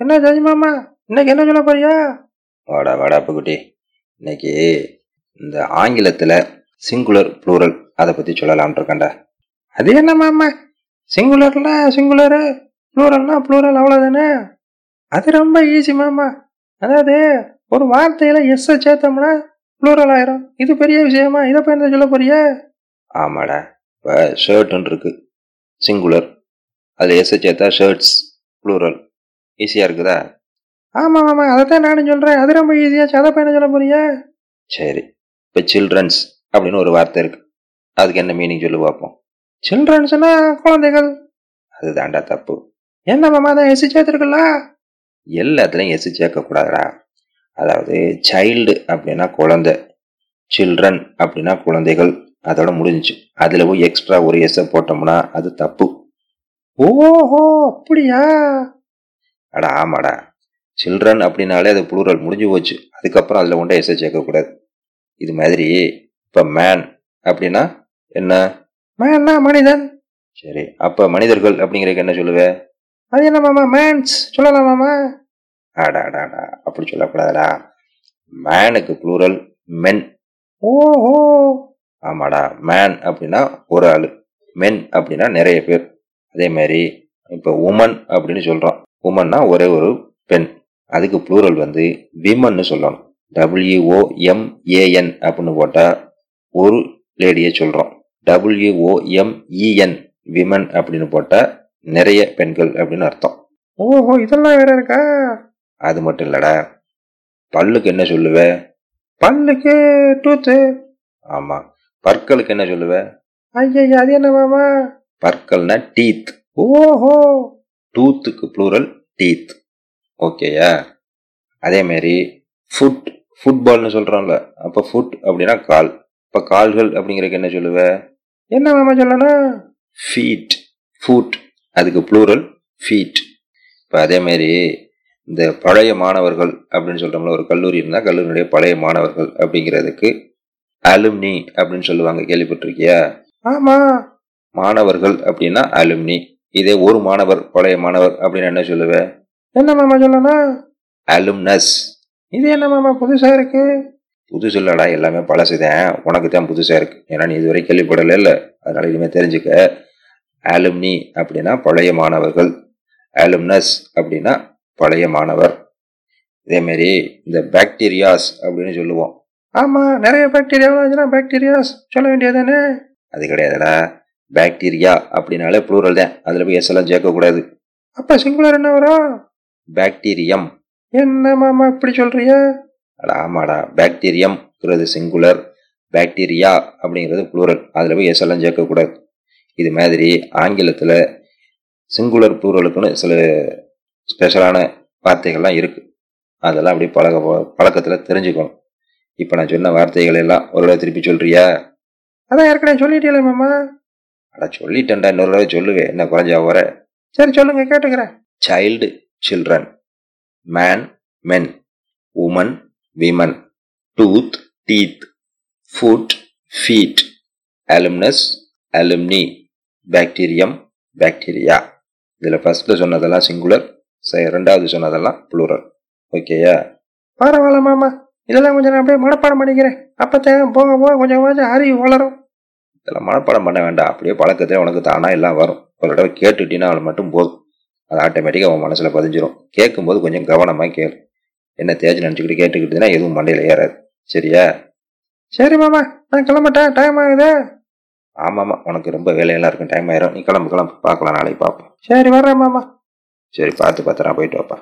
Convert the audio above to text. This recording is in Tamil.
என்ன ஜாஜி மாமா? இன்னைக்கு என்ன சொல்ல போறியா? வாடா வாடா அப்புக்குட்டி இன்னைக்கு இந்த ஆங்கிலத்தில் சிங்குலர் ப்ளூரல் அதை பற்றி சொல்லலாம்னு இருக்கேன்டா. அது என்ன மாமா? சிங்குலர்ல சிங்குலரு ப்ளூரல்னா ப்ளூரல் அவ்வளோதானே அது ரொம்ப ஈஸி மாமா. அதாவது ஒரு வார்த்தையில எஸ் சேர்த்தோம்னா ப்ளூரல் ஆயிரும். இது பெரிய விஷயமா? இதை போய் என்ன சொல்ல போறிய? ஆமாடா. இப்போ ஷர்ட்டுன்னு இருக்கு. சிங்குலர் அதில் எஸ் சேர்த்தா ஷர்ட்ஸ் ப்ளூரல் ஈஸியாக இருக்குதா? ஆமா மாமா அதைத்தான் நானும் சொல்றேன். அது ரொம்ப ஈஸியாச்சு அதை போய் என்ன சொல்ல போறிய சரி இப்போ சில்ட்ரன்ஸ் அப்படின்னு ஒரு வார்த்தை இருக்கு. அதுக்கு என்ன மீனிங் சொல்லி பார்ப்போம். சில்ட்ரன்ஸ்னா குழந்தைகள். அதுதான்டா தப்பு. என்ன மாமா தான் எஸ் சேர்த்துருக்குல்ல? எல்லாத்துலேயும் எஸ் சேர்க்கக்கூடாதுடா. அதாவது சைல்டு அப்படின்னா குழந்தை. சில்ட்ரன் அப்படின்னா குழந்தைகள். அதோட முடிஞ்சுச்சு. அதில் போய் எக்ஸ்ட்ரா ஒரு எஸ்ஸை போட்டோம்னா அது தப்பு. ஓஹோ அப்படியா? அடா ஆமாடா. சில்ட்ரன் அப்படின்னாலே அது புளூரல் முடிஞ்சு போச்சு. அதுக்கப்புறம் அதில் ஒன்றை எஸ்ஐ சேர்க்கக்கூடாது இது மாதிரி இப்போ மேன் அப்படின்னா என்ன? மேன்னா மனிதன். சரி அப்போ மனிதர்கள் அப்படிங்கிறதுக்கு என்ன சொல்லுவேன் அது என்ன மாமா மேன்ஸ் சொல்லலாம் மாமா. ஆடா ஆடாடா அப்படி சொல்லக்கூடாதுடா. மேனுக்கு புளூரல் மென் ஓஹோ. ஆமாடா மேன் அப்படின்னா ஒரு ஆள். மென் அப்படின்னா நிறைய பேர். அதே மாதிரி இப்போ உமன் அப்படின்னு சொல்கிறோம் உமன்னா ஒரே ஒரு பெண். அதுக்கு ப்ளூரல் வந்து விமன்னு சொல்லணும். டபிள்யூஓஎம்ஏஎன் அப்படின்னு போட்டால் ஒரு லேடியை சொல்கிறோம் டபிள்யூஓஎம்இஎன் விமன் அப்படின்னு போட்டால் நிறைய பெண்கள் அப்படின்னு அர்த்தம். ஓஹோ இதெல்லாம் வேற இருக்கா? அது மட்டும் இல்லடா. பல்லுக்கு என்ன சொல்லுவ? பல்லுக்கு டூத்து ஆமாம் பற்களுக்கு என்ன சொல்லுவ? ஐயா அது என்ன மாமா? பற்கள்னா டீத் ஓஹோ. டூத்துக்கு ப்ளூரல் டீத் ஓகேயா அதே மாதிரி ஃபுட் ஃபுட்பால்னு சொல்கிறோம்ல அப்போ ஃபுட் அப்படின்னா கால். இப்போ கால்கள் அப்படிங்கிறதுக்கு என்ன சொல்லுவ? என்ன மாமா சொல்லணும்? ஃபீட் ஃபுட் அதுக்கு ப்ளூரல் ஃபீட் இப்போ அதே மாதிரி இந்த பழைய மாணவர்கள் அப்படின்னு சொல்கிறோம்ல ஒரு கல்லூரி இருந்தால் கல்லூரியுடைய பழைய மாணவர்கள் அப்படிங்கிறதுக்கு அலுமினி அப்படின்னு சொல்லுவாங்க. கேள்விப்பட்டிருக்கியா? ஆமா. மாணவர்கள் அப்படின்னா அலுமினி இதே ஒரு மாணவர் பழைய மாணவர் அப்படின்னு என்ன சொல்லுவ? என்ன மாமா சொல்லணும்? அலும்னஸ். இது என்ன மாமா புதுசா இருக்கு? புதுசு இல்லடா எல்லாமே பழசுதான் உனக்கு தான் புதுசாக இருக்கு. ஏன்னா நீ இதுவரை கேள்விப்படலை இல்லை. அதனால இனிமேல் தெரிஞ்சுக்க. அலுமினி அப்படின்னா பழைய மாணவர்கள். அலும்னஸ் அப்படின்னா பழைய மாணவர். இதேமாரி இந்த பாக்டீரியாஸ் அப்படின்னு சொல்லுவோம். ஆமா நிறைய பாக்டீரியா இருந்துச்சுன்னா பாக்டீரியாஸ் சொல்ல வேண்டியதானே அது கிடையாதுடா. பாக்டீரியா அப்படின்னாலே ப்ளூரல் தான். அதில் போய் எஸ் எல்லாம் சேர்க்கக்கூடாது. அப்ப சிங்குலர் என்ன வரும் பாக்டீரியம் என்ன மாமா இப்படி சொல்றிய அட ஆமாடா. பாக்டீரியம்ங்கிறது சிங்குலர் பாக்டீரியா அப்படிங்கிறது ப்ளூரல் அதில் போய் எஸ் எல்லாம் சேர்க்கக்கூடாது. இது மாதிரி ஆங்கிலத்தில் சிங்குலர் ப்ளூரலுக்குன்னு சில ஸ்பெஷலான வார்த்தைகள்லாம் இருக்குது அதெல்லாம் அப்படி பழக பழக்கத்தில் தெரிஞ்சுக்கணும். இப்போ நான் சொன்ன வார்த்தைகள் எல்லாம் ஒரு திருப்பி சொல்றியா? அதான் ஏற்கனவே சொல்லிட்டீங்களே மாமா. அட சொல்லிட்டேன்டா இன்னொரு தடவை சொல்லுவேன் என்ன குறைஞ்சா வர சரி சொல்லுங்க கேட்டுக்கிறேன். Child children man men woman women tooth teeth foot feet alumnus alumni bacterium bacteria இதில் ஃபர்ஸ்ட்டு சொன்னதெல்லாம் சிங்குலர் ரெண்டாவது சொன்னதெல்லாம் ப்ளூரல் ஓகேயா பரவாயில்ல மாமா. இதெல்லாம் கொஞ்சம் நான் அப்படியே மனப்பாடம் பண்ணிக்கிறேன். அப்பத்தான் போக போக கொஞ்சம் கொஞ்சம் அறிவு வளரும். இதெல்லாம் மனப்பாடம் பண்ண வேண்டாம். அப்படியே பழக்கத்தை உனக்கு தானாக எல்லாம் வரும். ஒரு தடவை கேட்டுட்டீங்கன்னா அவள் மட்டும் போதும். அது ஆட்டோமேட்டிக்காக அவன் மனசில் பதிஞ்சிரும். கேட்கும்போது கொஞ்சம் கவனமாக கேளு. என்ன தேஜ் நினச்சிக்கிட்டு கேட்டுக்கிட்டுனா எதுவும் மண்டையில் ஏறாது. சரியா? சரி மாமா நான் கிளம்பட்டேன் டைம் ஆகுது? ஆமாம்மா உனக்கு ரொம்ப வேலையெல்லாம் இருக்கும். டைம் ஆயிரும். நீ கிளம்பு கிளம்பு. பார்க்கலாம் நாளைக்கு பார்ப்போம். சரி வர்றேன் மாமா. சரி பார்த்து பத்திரம் போயிட்டு வாப்பா